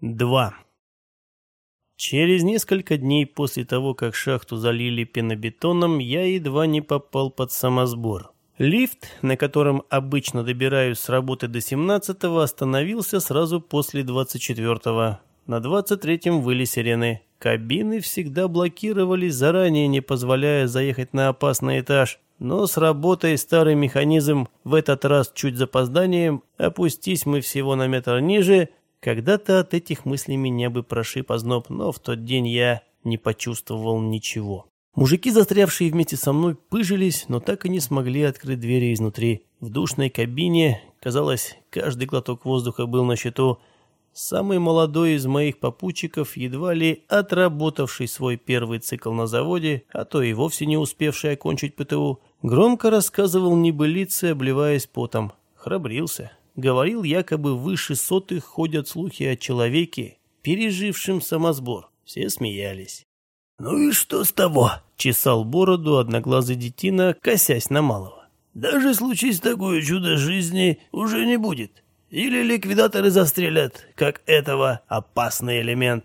2. Через несколько дней после того, как шахту залили пенобетоном, я едва не попал под самосбор. Лифт, на котором обычно добираюсь с работы до 17-го, остановился сразу после 24-го. На 23-м выли сирены. Кабины всегда блокировались заранее, не позволяя заехать на опасный этаж. Но с работой старый механизм в этот раз чуть запозданием, опустись мы всего на метр ниже – когда-то от этих мыслей меня бы прошиб озноб, но в тот день я не почувствовал ничего. Мужики, застрявшие вместе со мной, пыжились, но так и не смогли открыть двери изнутри. В душной кабине, казалось, каждый глоток воздуха был на счету. Самый молодой из моих попутчиков, едва ли отработавший свой первый цикл на заводе, а то и вовсе не успевший окончить ПТУ, громко рассказывал небылицы, обливаясь потом. Храбрился. Говорил, якобы выше сотых ходят слухи о человеке, пережившем самосбор. Все смеялись. «Ну и что с того?» — чесал бороду одноглазый детина, косясь на малого. «Даже случись такое чудо жизни, уже не будет. Или ликвидаторы застрелят, как этого, опасный элемент,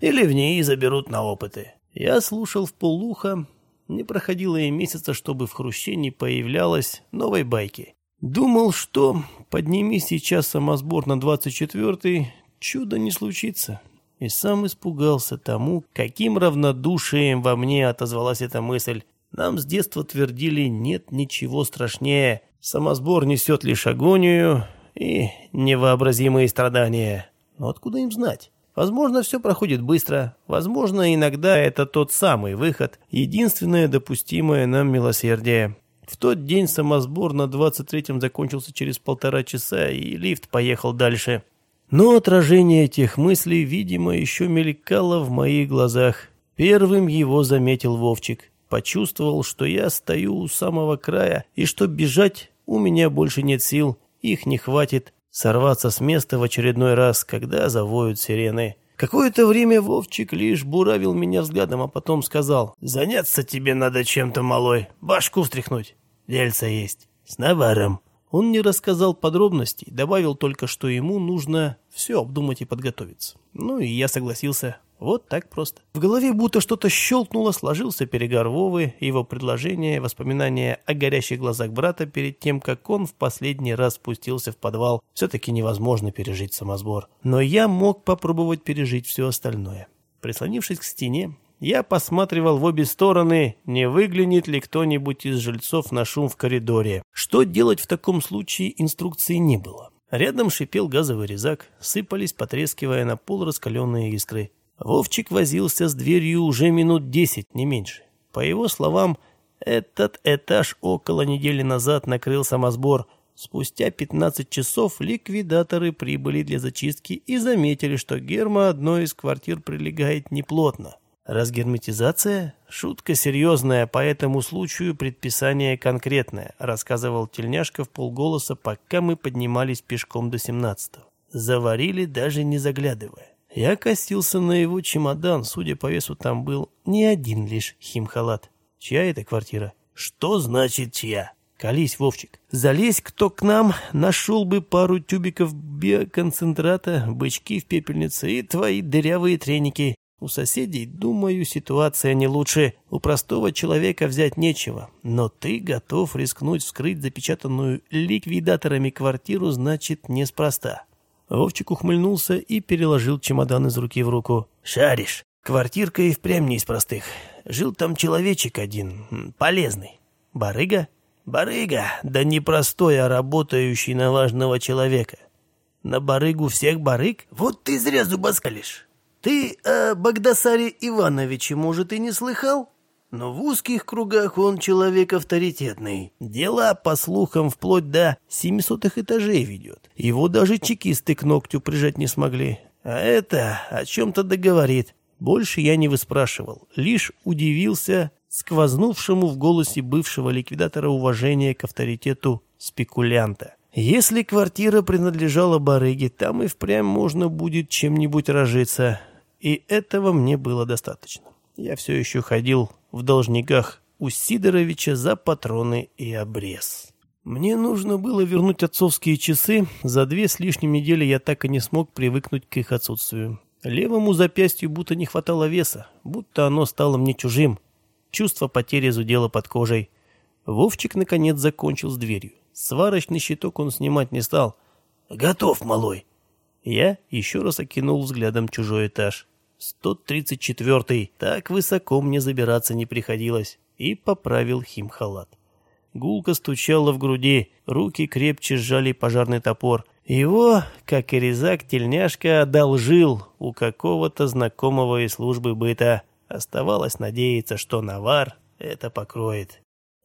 или в ней заберут на опыты». Я слушал в полуха, не проходило и месяца, чтобы в Хруще не появлялось новой байки. Думал, что подними сейчас самосбор на 24-й, чудо не случится. И сам испугался тому, каким равнодушием во мне отозвалась эта мысль. Нам с детства твердили, нет ничего страшнее. Самосбор несет лишь агонию и невообразимые страдания. Но откуда им знать? Возможно, все проходит быстро. Возможно, иногда это тот самый выход, единственное допустимое нам милосердие. В тот день самосбор на 23-м закончился через полтора часа, и лифт поехал дальше. Но отражение этих мыслей, видимо, еще мелькало в моих глазах. Первым его заметил Вовчик. Почувствовал, что я стою у самого края, и что бежать у меня больше нет сил, их не хватит сорваться с места в очередной раз, когда завоют сирены. Какое-то время Вовчик лишь буравил меня взглядом, а потом сказал, «Заняться тебе надо чем-то, малой, башку встряхнуть. Дельца есть, с наваром». Он не рассказал подробностей, добавил только, что ему нужно все обдумать и подготовиться. Ну и я согласился. Вот так просто. В голове будто что-то щелкнуло, сложился перегар Вовы, его предложение, воспоминания о горящих глазах брата перед тем, как он в последний раз спустился в подвал. Все-таки невозможно пережить самосбор. Но я мог попробовать пережить все остальное. Прислонившись к стене, я посматривал в обе стороны, не выглянет ли кто-нибудь из жильцов на шум в коридоре. Что делать в таком случае, инструкции не было. Рядом шипел газовый резак, сыпались, потрескивая на пол раскаленные искры. Вовчик возился с дверью уже минут десять, не меньше. По его словам, этот этаж около недели назад накрыл самосбор. Спустя 15 часов ликвидаторы прибыли для зачистки и заметили, что герма одной из квартир прилегает неплотно. «Разгерметизация? Шутка серьезная, по этому случаю предписание конкретное», рассказывал тельняшка в полголоса, пока мы поднимались пешком до 17-го. Заварили, даже не заглядывая. Я косился на его чемодан, судя по весу, там был не один лишь химхалат. Чья это квартира? Что значит чья? Колись, Вовчик. Залезь кто к нам, нашел бы пару тюбиков биоконцентрата, бычки в пепельнице и твои дырявые треники. У соседей, думаю, ситуация не лучше. У простого человека взять нечего. Но ты готов рискнуть вскрыть запечатанную ликвидаторами квартиру, значит, неспроста. Вовчик ухмыльнулся и переложил чемодан из руки в руку. «Шаришь. Квартирка и впрямь не из простых. Жил там человечек один, полезный. Барыга?» «Барыга, да не простой, а работающий на важного человека. На барыгу всех барыг? Вот ты зря зубоскалишь. Ты о Багдасаре Ивановиче, может, и не слыхал?» Но в узких кругах он человек авторитетный. Дела, по слухам, вплоть до семисотых этажей ведет. Его даже чекисты к ногтю прижать не смогли. А это о чем-то договорит. Больше я не выспрашивал, лишь удивился сквознувшему в голосе бывшего ликвидатора уважения к авторитету спекулянта. Если квартира принадлежала барыге, там и впрямь можно будет чем-нибудь разжиться. И этого мне было достаточно. Я все еще ходил в должниках у Сидоровича за патроны и обрез. Мне нужно было вернуть отцовские часы. За две с лишним недели я так и не смог привыкнуть к их отсутствию. Левому запястью будто не хватало веса, будто оно стало мне чужим. Чувство потери зудело под кожей. Вовчик, наконец, закончил с дверью. Сварочный щиток он снимать не стал. «Готов, малой!» Я еще раз окинул взглядом чужой этаж. 134-й. Так высоко мне забираться не приходилось. И поправил химхалат. Гулко стучало в груди, руки крепче сжали пожарный топор. Его, как и резак, тельняшка одолжил у какого-то знакомого из службы быта. Оставалось надеяться, что навар это покроет.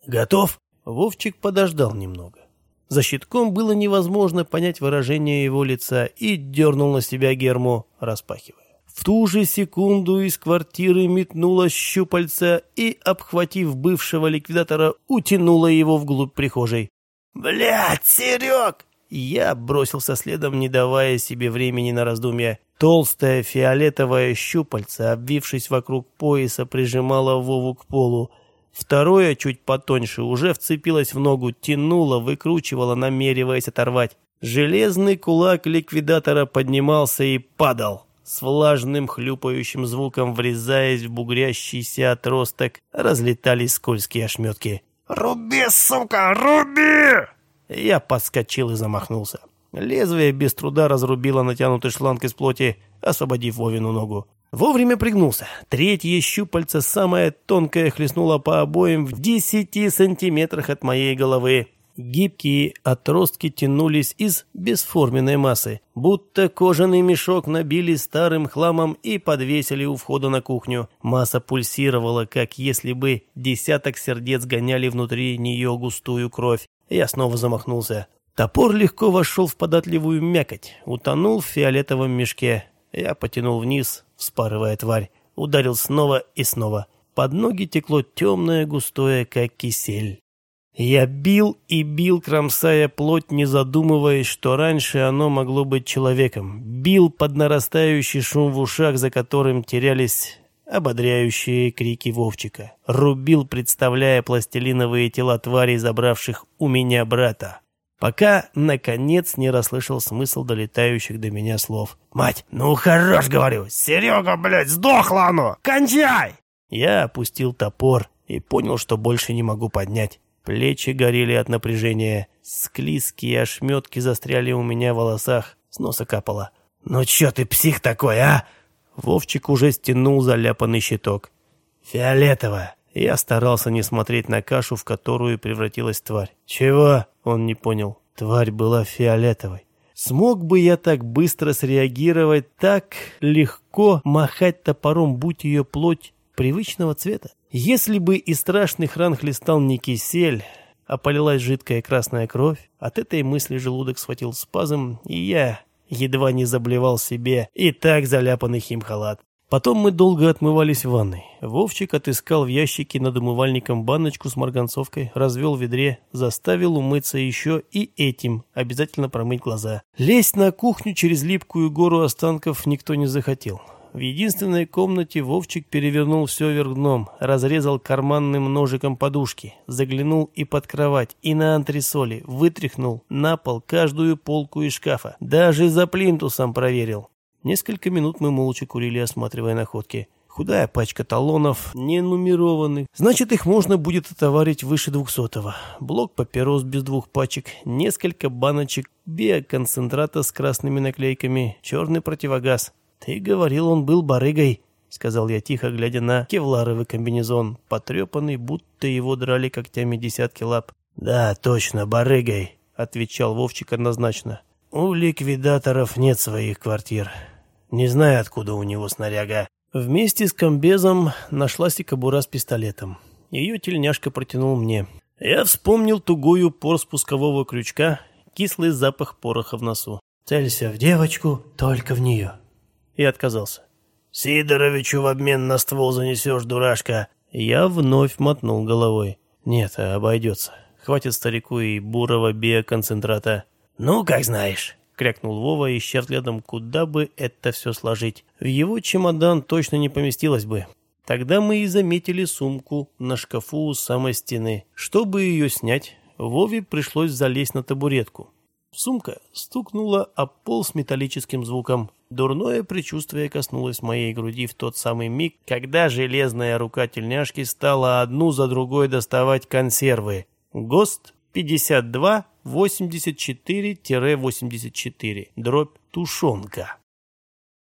«Готов?» Вовчик подождал немного. За щитком было невозможно понять выражение его лица и дернул на себя герму, распахивая. В ту же секунду из квартиры метнула щупальца и, обхватив бывшего ликвидатора, утянула его вглубь прихожей. «Блядь, Серег!» Я бросился следом, не давая себе времени на раздумья. Толстая фиолетовая щупальца, обвившись вокруг пояса, прижимала Вову к полу. Второе, чуть потоньше, уже вцепилось в ногу, тянуло, выкручивало, намереваясь оторвать. Железный кулак ликвидатора поднимался и падал, с влажным хлюпающим звуком врезаясь в бугрящийся отросток, разлетались скользкие ошметки. «Руби, сука, руби!» Я подскочил и замахнулся. Лезвие без труда разрубило натянутый шланг из плоти, освободив Вовину ногу. Вовремя пригнулся. Третье щупальце, самое тонкое, хлестнуло по обоим в десяти сантиметрах от моей головы. Гибкие отростки тянулись из бесформенной массы, будто кожаный мешок набили старым хламом и подвесили у входа на кухню. Масса пульсировала, как если бы десяток сердец гоняли внутри нее густую кровь. Я снова замахнулся. Топор легко вошел в податливую мякоть, утонул в фиолетовом мешке. Я потянул вниз, вспарывая тварь. Ударил снова и снова. Под ноги текло темное, густое, как кисель. Я бил и бил, кромсая плоть, не задумываясь, что раньше оно могло быть человеком. Бил под нарастающий шум в ушах, за которым терялись ободряющие крики Вовчика. Рубил, представляя пластилиновые тела тварей, забравших у меня брата пока, наконец, не расслышал смысл долетающих до меня слов. «Мать, ну хорош, говорю! Серега, блядь, сдохла оно! Кончай!» Я опустил топор и понял, что больше не могу поднять. Плечи горели от напряжения, склизкие ошметки застряли у меня в волосах, с носа капало. «Ну чё ты псих такой, а?» Вовчик уже стянул заляпанный щиток. «Фиолетово!» Я старался не смотреть на кашу, в которую превратилась тварь. «Чего?» — он не понял. Тварь была фиолетовой. Смог бы я так быстро среагировать, так легко махать топором, будь ее плоть привычного цвета? Если бы из страшных ран хлестал не кисель, а полилась жидкая красная кровь, от этой мысли желудок схватил спазм, и я едва не заблевал себе и так заляпанный химхалат. Потом мы долго отмывались в ванной. Вовчик отыскал в ящике над умывальником баночку с марганцовкой, развел в ведре, заставил умыться еще и этим, обязательно промыть глаза. Лезть на кухню через липкую гору останков никто не захотел. В единственной комнате Вовчик перевернул все вверх дном, разрезал карманным ножиком подушки, заглянул и под кровать, и на антресоли, вытряхнул на пол каждую полку из шкафа. Даже за плинтусом проверил. Несколько минут мы молча курили, осматривая находки. Худая пачка талонов, не нумерованных. Значит, их можно будет отоварить выше двухсотого. Блок папирос без двух пачек, несколько баночек биоконцентрата с красными наклейками, черный противогаз. Ты говорил, он был барыгой, сказал я тихо, глядя на кевларовый комбинезон, потрепанный, будто его драли когтями десятки лап. Да, точно, барыгой, отвечал Вовчик однозначно. У ликвидаторов нет своих квартир. Не знаю, откуда у него снаряга. Вместе с комбезом нашлась и кобура с пистолетом. Ее тельняшка протянул мне. Я вспомнил тугую пор спускового крючка, кислый запах пороха в носу. «Целься в девочку, только в нее». И отказался. «Сидоровичу в обмен на ствол занесешь, дурашка». Я вновь мотнул головой. «Нет, обойдется. Хватит старику и бурого биоконцентрата». «Ну, как знаешь» крякнул Вова, ища взглядом, куда бы это все сложить. В его чемодан точно не поместилось бы. Тогда мы и заметили сумку на шкафу у самой стены. Чтобы ее снять, Вове пришлось залезть на табуретку. Сумка стукнула о пол с металлическим звуком. Дурное предчувствие коснулось моей груди в тот самый миг, когда железная рука тельняшки стала одну за другой доставать консервы. ГОСТ 5284-84, дробь тушенка.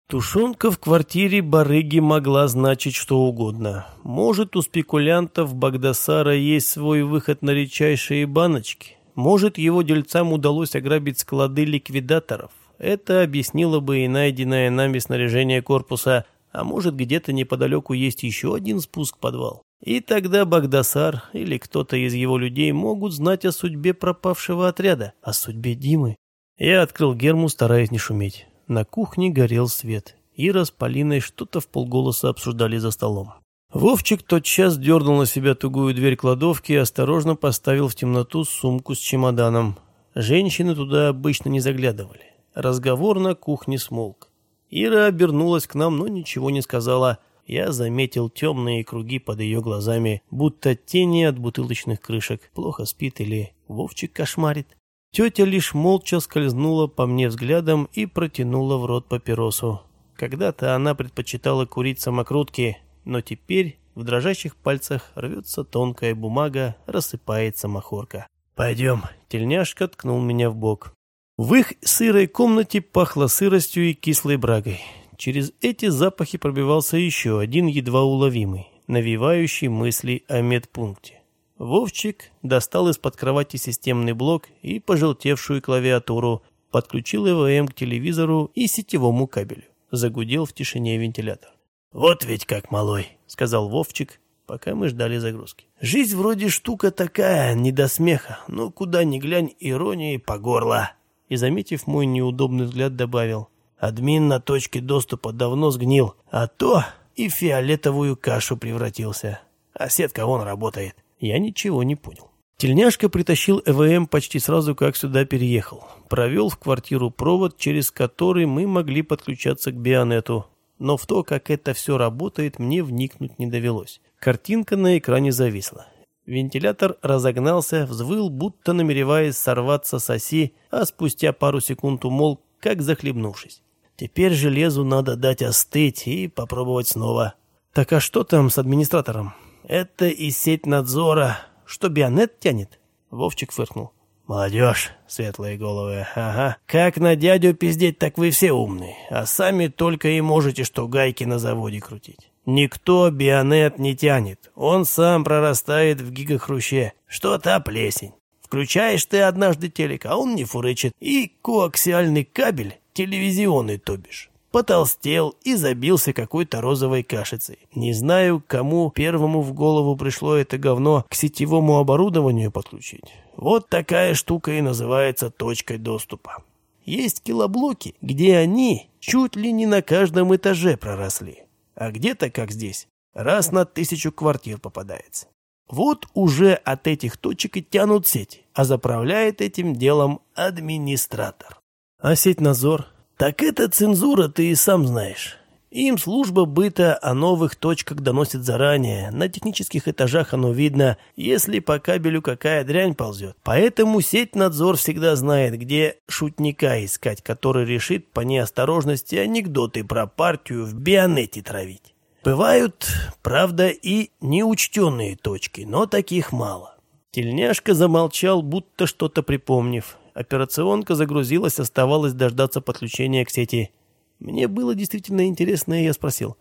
Тушенка в квартире барыги могла значить что угодно. Может, у спекулянтов Багдасара есть свой выход на редчайшие баночки. Может, его дельцам удалось ограбить склады ликвидаторов. Это объяснило бы и найденное нами снаряжение корпуса, а может, где-то неподалеку есть еще один спуск-подвал. И тогда Багдасар или кто-то из его людей могут знать о судьбе пропавшего отряда, о судьбе Димы. Я открыл герму, стараясь не шуметь. На кухне горел свет. Ира с Полиной что-то в полголоса обсуждали за столом. Вовчик тотчас дернул на себя тугую дверь кладовки и осторожно поставил в темноту сумку с чемоданом. Женщины туда обычно не заглядывали. Разговор на кухне смолк. Ира обернулась к нам, но ничего не сказала. Я заметил темные круги под ее глазами, будто тени от бутылочных крышек. Плохо спит или Вовчик кошмарит. Тетя лишь молча скользнула по мне взглядом и протянула в рот папиросу. Когда-то она предпочитала курить самокрутки, но теперь в дрожащих пальцах рвется тонкая бумага, рассыпается махорка. «Пойдем», — тельняшка ткнул меня в бок. В их сырой комнате пахло сыростью и кислой брагой. Через эти запахи пробивался еще один едва уловимый, навевающий мысли о медпункте. Вовчик достал из-под кровати системный блок и пожелтевшую клавиатуру, подключил ЭВМ к телевизору и сетевому кабелю. Загудел в тишине вентилятор. «Вот ведь как малой», — сказал Вовчик, пока мы ждали загрузки. «Жизнь вроде штука такая, не до смеха, но куда ни глянь, иронии по горло». И, заметив мой неудобный взгляд, добавил. «Админ на точке доступа давно сгнил, а то и в фиолетовую кашу превратился. А сетка вон работает». Я ничего не понял. Тельняшка притащил ЭВМ почти сразу, как сюда переехал. Провел в квартиру провод, через который мы могли подключаться к Бионету. Но в то, как это все работает, мне вникнуть не довелось. Картинка на экране зависла. Вентилятор разогнался, взвыл, будто намереваясь сорваться с оси, а спустя пару секунд умолк, как захлебнувшись. Теперь железу надо дать остыть и попробовать снова. Так а что там с администратором? Это и сеть надзора. Что Бионет тянет? Вовчик фыркнул. Молодежь, светлые головы, ага. Как на дядю пиздеть, так вы все умные. А сами только и можете что гайки на заводе крутить. Никто Бионет не тянет. Он сам прорастает в гигахруще. Что та плесень. Включаешь ты однажды телек, а он не фурычит. И коаксиальный кабель, телевизионный то бишь, потолстел и забился какой-то розовой кашицей. Не знаю, кому первому в голову пришло это говно к сетевому оборудованию подключить. Вот такая штука и называется точкой доступа. Есть килоблоки, где они чуть ли не на каждом этаже проросли. А где-то, как здесь, раз на тысячу квартир попадается. Вот уже от этих точек и тянут сети, а заправляет этим делом администратор. А сеть Назор так это цензура, ты и сам знаешь. Им служба быта о новых точках доносит заранее. На технических этажах оно видно, если по кабелю какая дрянь ползет. Поэтому сеть надзор всегда знает, где шутника искать, который решит по неосторожности анекдоты про партию в бионете травить. Бывают, правда, и неучтенные точки, но таких мало. Тельняшка замолчал, будто что-то припомнив. Операционка загрузилась, оставалось дождаться подключения к сети. Мне было действительно интересно, и я спросил.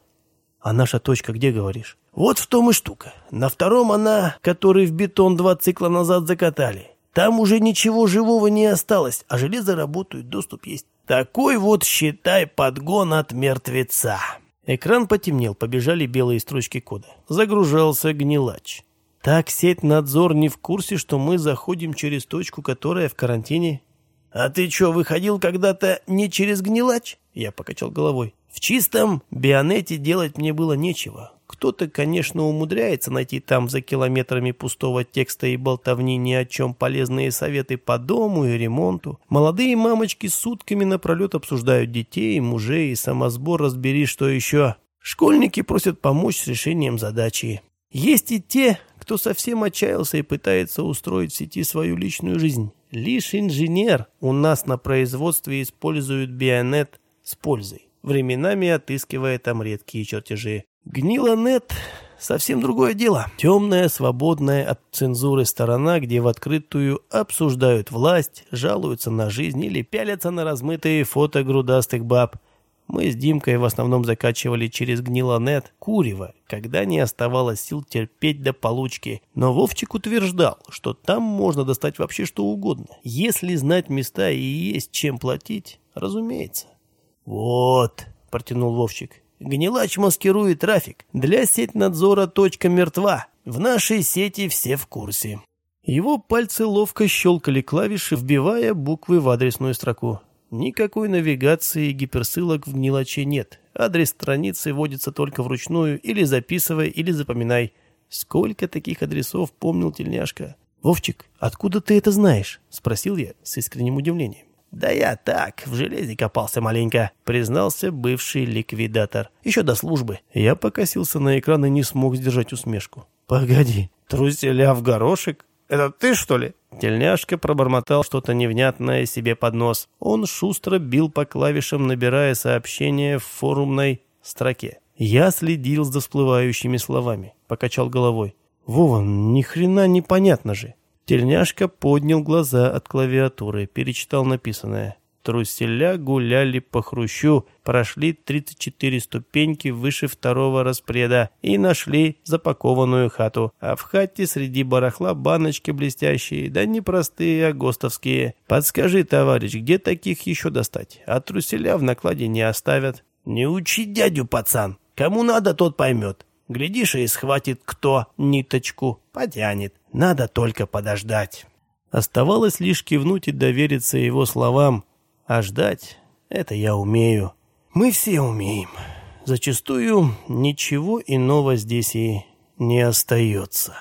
«А наша точка где, говоришь?» «Вот в том и штука. На втором она, который в бетон два цикла назад закатали. Там уже ничего живого не осталось, а железо работает, доступ есть. Такой вот, считай, подгон от мертвеца». Экран потемнел, побежали белые строчки кода. Загружался гнилач. Так сеть надзор не в курсе, что мы заходим через точку, которая в карантине. А ты что, выходил когда-то не через гнилач? Я покачал головой. В чистом бионете делать мне было нечего. Кто-то, конечно, умудряется найти там за километрами пустого текста и болтовни ни о чем полезные советы по дому и ремонту. Молодые мамочки сутками напролет обсуждают детей, мужей и самосбор разбери, что еще. Школьники просят помочь с решением задачи. Есть и те, кто совсем отчаялся и пытается устроить в сети свою личную жизнь. Лишь инженер у нас на производстве использует бионет с пользой, временами отыскивая там редкие чертежи. Гнилонет — совсем другое дело. Темная, свободная от цензуры сторона, где в открытую обсуждают власть, жалуются на жизнь или пялятся на размытые фото грудастых баб. Мы с Димкой в основном закачивали через гнилонет курево, когда не оставалось сил терпеть до получки. Но Вовчик утверждал, что там можно достать вообще что угодно. Если знать места и есть чем платить, разумеется. «Вот», — протянул Вовчик, — «гнилач маскирует трафик. Для сеть-надзора точка мертва. В нашей сети все в курсе». Его пальцы ловко щелкали клавиши, вбивая буквы в адресную строку. Никакой навигации и гиперссылок в гнилаче нет. Адрес страницы вводится только вручную, или записывай, или запоминай. Сколько таких адресов помнил тельняшка? «Вовчик, откуда ты это знаешь?» — спросил я с искренним удивлением. «Да я так, в железе копался маленько», — признался бывший ликвидатор. «Еще до службы». Я покосился на экран и не смог сдержать усмешку. «Погоди, труселя в горошек? Это ты, что ли?» Тельняшка пробормотал что-то невнятное себе под нос. Он шустро бил по клавишам, набирая сообщение в форумной строке. Я следил за всплывающими словами, покачал головой. «Вова, ни хрена непонятно же». Тельняшка поднял глаза от клавиатуры, перечитал написанное. Труселя гуляли по хрущу, прошли 34 ступеньки выше второго распреда и нашли запакованную хату. А в хате среди барахла баночки блестящие, да не простые, а гостовские. Подскажи, товарищ, где таких еще достать? А труселя в накладе не оставят. Не учи дядю, пацан. Кому надо, тот поймет. Глядишь, и схватит кто ниточку, потянет. Надо только подождать. Оставалось лишь кивнуть и довериться его словам, а ждать — это я умею. Мы все умеем. Зачастую ничего иного здесь и не остается».